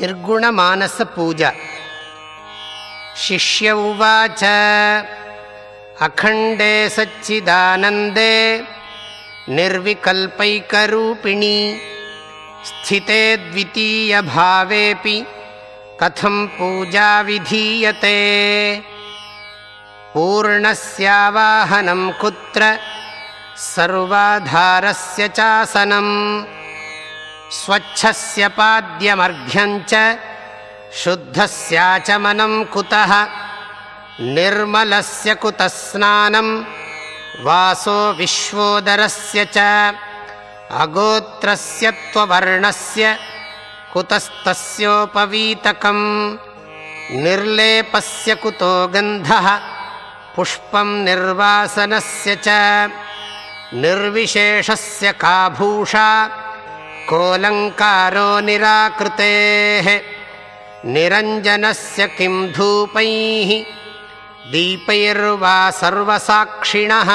निर्गुणमानसपूजा शिष्य उवाच अखण्डे सच्चिदानन्दे निर्विकल्पैकरूपिणी स्थिते द्वितीयभावेऽपि कथं पूजा विधीयते? पूर्णस्यावाहनं कुत्र सर्वाधारस्य चासनम्। स्वच्छस्य पाद्यमर्घ्यञ्च शुद्धस्याचमनं कुतः? निर्मलस्य कुतः स्नानं वासो विश्वोदरस्य च अगोत्रस्य त्ववर्णस्य कुतस्तस्योपवीतकम्। निर्लेपस्य कुतो गन्धः पुष्पं निर्वासनस्य च निर्विशेषस्य काभूषा कोऽलङ्कारो निराकृतेः निरञ्जनस्य किं धूपैः दीपैर्वा सर्वसाक्षिणः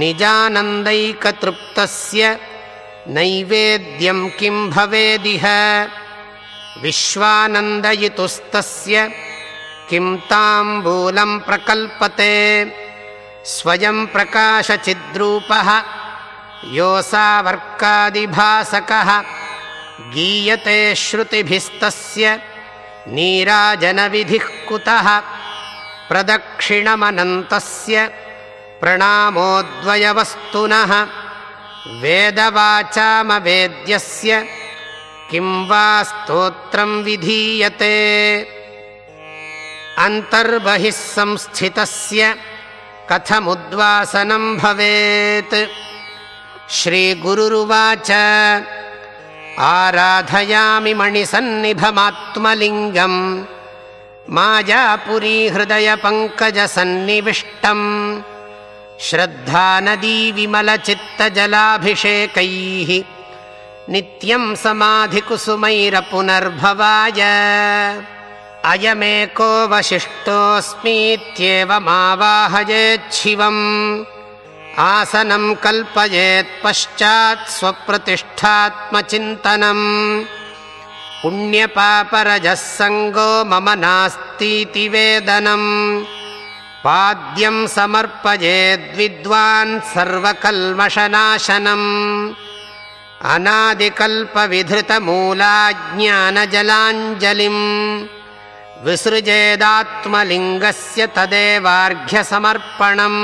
निजानन्दैकतृप्तस्य नैवेद्यं किं भवेदिह विश्वानन्दयितुस्तस्य किं ताम्बूलं प्रकल्पते स्वयं प्रकाशचिद्रूपः योऽसावर्कादिभासकः गीयते श्रुतिभिस्तस्य नीराजनविधिः कुतः प्रदक्षिणमनन्तस्य प्रणामोद्वयवस्तुनः वेदवाचामवेद्यस्य किं वा स्तोत्रं विधीयते। अन्तर्बहिः संस्थितस्य कथमुद्वासनं भवेत्। श्रीगुरुरुवाच आराधयामि मणिसन्निभमात्मलिङ्गम् मायापुरीहृदयपङ्कजसन्निविष्टम् श्रद्धानदीविमलचित्तजलाभिषेकैः नित्यं समाधिकुसुमैरपुनर्भवाय अयमेको वसिष्ठोऽस्मीत्येवमावाहयेच्छिवम् आसनं कल्पयेत्पश्चात् स्वप्रतिष्ठात्मचिन्तनम्। पुण्यपापरजः सङ्गो मम नास्तीति वेदनम्। पाद्यं समर्पयेद्विद्वान् सर्वकल्मषनाशनम्। अनादिकल्पविधृतमूलाज्ञानजलाञ्जलिम् विसृजेदात्मलिङ्गस्य तदेवार्घ्यसमर्पणम्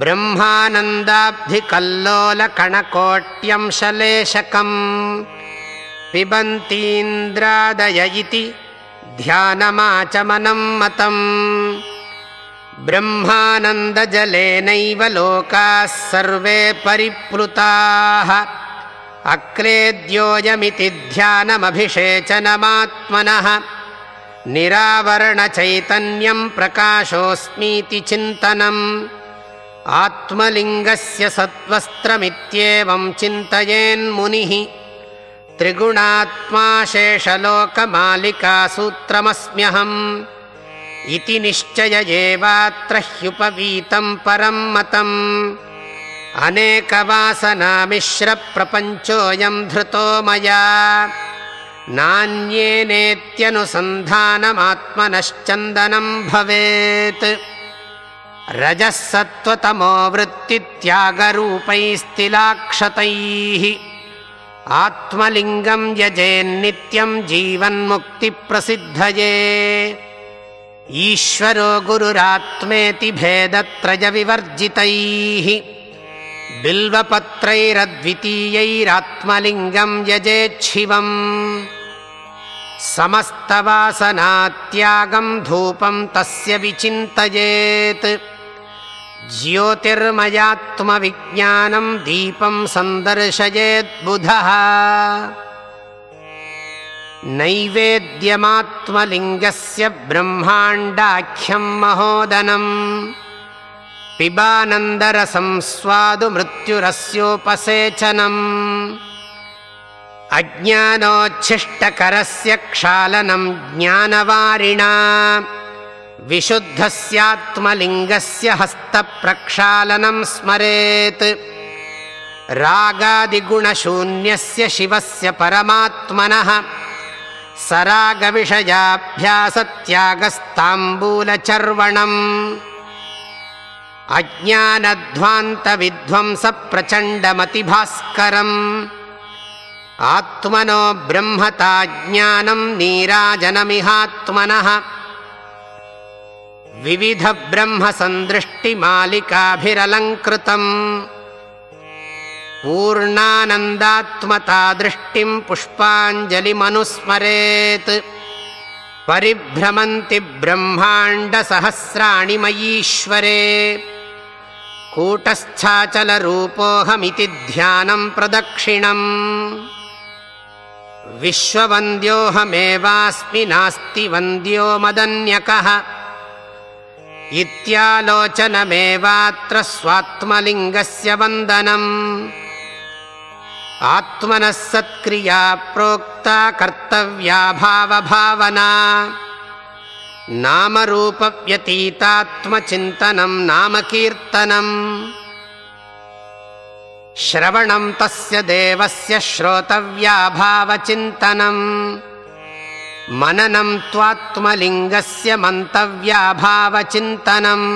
ब्रह्मानन्दाब्धिकल्लोलकणकोट्यंशलेशकम् पिबन्तीन्द्रादय इति ध्यानमाचमनं मतम् ब्रह्मानन्दजलेनैव लोकाः सर्वे परिप्लुताः अक्लेद्योऽयमिति ध्यानमभिषेचनमात्मनः निरावरणचैतन्यं प्रकाशोऽस्मीति चिन्तनम्। आत्मलिङ्गस्य सत्त्वस्त्रमित्येवं चिन्तयेन्मुनिः त्रिगुणात्मा शेषलोकमालिकासूत्रमस्म्यहम्। इति निश्चय एवात्र ह्युपवीतं परं मतम्। अनेकवासनामिश्रप्रपञ्चोऽयं धृतो मया नान्येनेत्यनुसन्धानमात्मनश्चन्दनं भवेत्। रजः सत्त्वतमो वृत्तित्यागरूपैस्तिलाक्षतैः आत्मलिङ्गं यजेन्नित्यं जीवन्मुक्तिप्रसिद्धये। ईश्वरो गुरुरात्मेति भेदत्रयविवर्जितैः बिल्वपत्रैरद्वितीयैरात्मलिङ्गं यजेच्छिवम्। समस्तवासनात्यागं धूपं तस्य विचिन्तयेत्। ज्योतिर्मयात्मविज्ञानं दीपं सन्दर्शयेद्बुधः नैवेद्यमात्मलिङ्गस्य ब्रह्माण्डाख्यं महोदनम् पिबानन्दरसं स्वादुमृत्युरस्योपसेचनम् अज्ञानोच्छिष्टकरस्य क्षालनं ज्ञानवारिणा। विशुद्धस्यात्मलिङ्गस्य हस्तप्रक्षालनं स्मरेत्। रागादिगुणशून्यस्य शिवस्य परमात्मनः। सरागविषयाभ्यासत्यागस्ताम्बूलचर्वणम् अज्ञानध्वान्तविध्वंसप्रचण्डमतिभास्करम्। आत्मनो ब्रह्मता ज्ञानम् नीराजनमिहात्मनः। विविधब्रह्मसन्दृष्टिमालिकाभिरलङ्कृतम्। पूर्णानन्दात्मता दृष्टिम् पुष्पाञ्जलिमनुस्मरेत्। परिभ्रमन्ति ब्रह्माण्डसहस्राणि मयीश्वरे कूटस्थाचलरूपोऽहमिति ध्यानम् प्रदक्षिणम्। विश्ववन्द्योऽहमेवास्मि नास्ति वन्द्यो मदन्यकः। इत्यालोचनमेवात्र स्वात्मलिङ्गस्य वन्दनम्। आत्मनः सत्क्रिया प्रोक्ता कर्तव्याभावभावना नामरूपव्यतीतात्मचिन्तनम् नामकीर्तनम् श्रवणम् तस्य देवस्य श्रोतव्याभावचिन्तनम् मननम् त्वात्मलिङ्गस्य मन्तव्याभावचिन्तनम्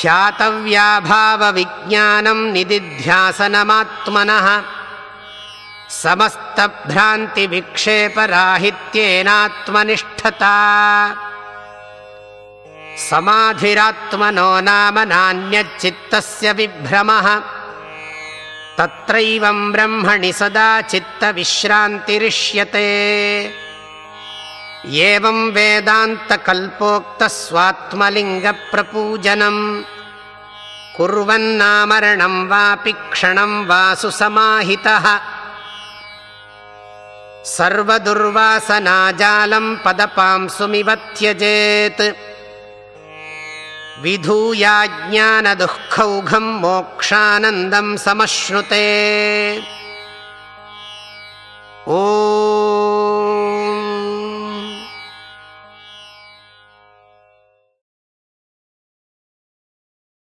ध्यातव्याभावविज्ञानम् निदिध्यासनमात्मनः समस्तभ्रान्तिविक्षेपराहित्येनात्मनिष्ठता। समाधिरात्मनो नाम नान्यच्चित्तस्य विभ्रमः। तत्रैवम् ब्रह्मणि सदा चित्तविश्रान्तिरिष्यते। एवम् वेदान्तकल्पोक्तस्वात्मलिङ्गप्रपूजनम् कुर्वन्नामरणम् वापि क्षणम् वासु समाहितः सर्वदुर्वासनाजालम् पदपांसुमिव त्यजेत् विधूयाज्ञानदुःखौघम् मोक्षानन्दम् समश्रुते